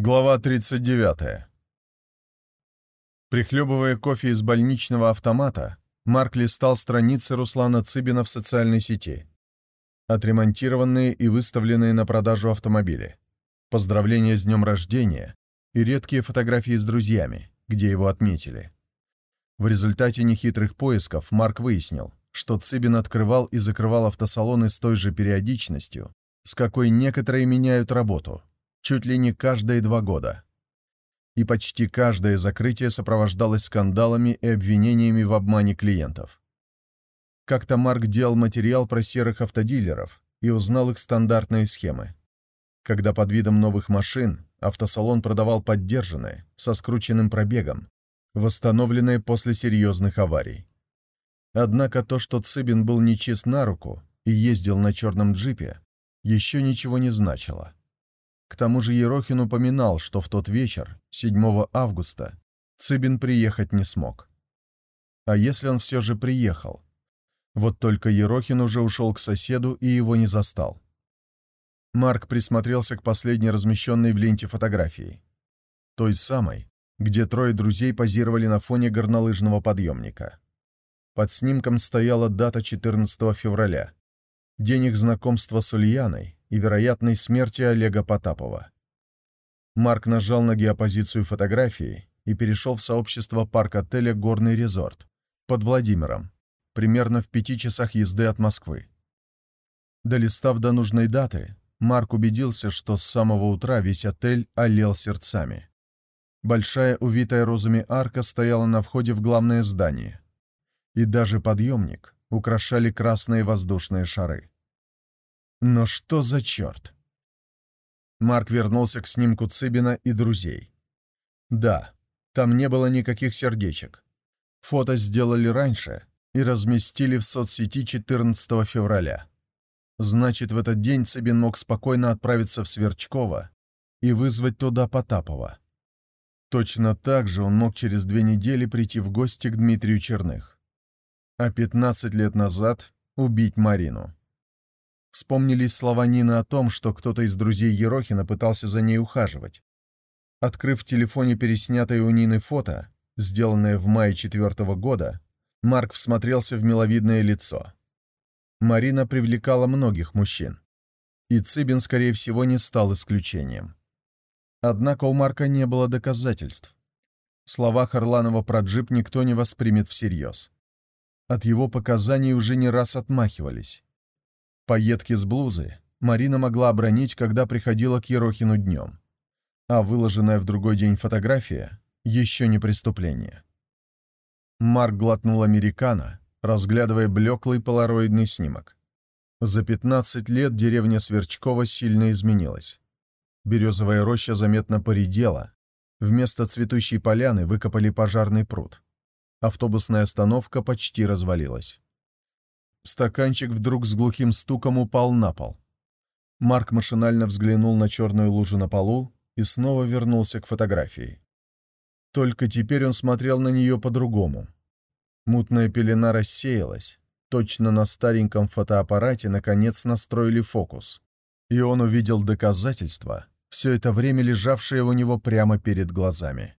Глава 39. Прихлебывая кофе из больничного автомата, Марк листал страницы Руслана Цыбина в социальной сети. Отремонтированные и выставленные на продажу автомобили. Поздравления с днем рождения и редкие фотографии с друзьями, где его отметили. В результате нехитрых поисков Марк выяснил, что Цыбин открывал и закрывал автосалоны с той же периодичностью, с какой некоторые меняют работу – чуть ли не каждые два года. И почти каждое закрытие сопровождалось скандалами и обвинениями в обмане клиентов. Как-то Марк делал материал про серых автодилеров и узнал их стандартные схемы. Когда под видом новых машин автосалон продавал поддержанные, со скрученным пробегом, восстановленные после серьезных аварий. Однако то, что Цыбин был нечист на руку и ездил на черном джипе, еще ничего не значило. К тому же Ерохин упоминал, что в тот вечер, 7 августа, Цыбин приехать не смог. А если он все же приехал? Вот только Ерохин уже ушел к соседу и его не застал. Марк присмотрелся к последней размещенной в ленте фотографии. Той самой, где трое друзей позировали на фоне горнолыжного подъемника. Под снимком стояла дата 14 февраля, день их знакомства с Ульяной, и вероятной смерти Олега Потапова. Марк нажал на геопозицию фотографии и перешел в сообщество парк-отеля «Горный резорт» под Владимиром, примерно в пяти часах езды от Москвы. Долистав до нужной даты, Марк убедился, что с самого утра весь отель олел сердцами. Большая увитая розами арка стояла на входе в главное здание, и даже подъемник украшали красные воздушные шары. Но что за черт? Марк вернулся к снимку Цыбина и друзей. Да, там не было никаких сердечек. Фото сделали раньше и разместили в соцсети 14 февраля. Значит, в этот день Цыбин мог спокойно отправиться в Сверчково и вызвать туда Потапова. Точно так же он мог через две недели прийти в гости к Дмитрию Черных. А 15 лет назад убить Марину. Вспомнились слова Нины о том, что кто-то из друзей Ерохина пытался за ней ухаживать. Открыв в телефоне переснятое у Нины фото, сделанное в мае четвертого года, Марк всмотрелся в миловидное лицо. Марина привлекала многих мужчин. И Цыбин, скорее всего, не стал исключением. Однако у Марка не было доказательств. Слова Харланова про джип никто не воспримет всерьез. От его показаний уже не раз отмахивались. Поедки с блузы Марина могла обронить, когда приходила к Ерохину днем. А выложенная в другой день фотография — еще не преступление. Марк глотнул американо, разглядывая блеклый полароидный снимок. За 15 лет деревня Сверчкова сильно изменилась. Березовая роща заметно поредела. Вместо цветущей поляны выкопали пожарный пруд. Автобусная остановка почти развалилась. Стаканчик вдруг с глухим стуком упал на пол. Марк машинально взглянул на черную лужу на полу и снова вернулся к фотографии. Только теперь он смотрел на нее по-другому. Мутная пелена рассеялась. Точно на стареньком фотоаппарате наконец настроили фокус. И он увидел доказательства, все это время лежавшее у него прямо перед глазами.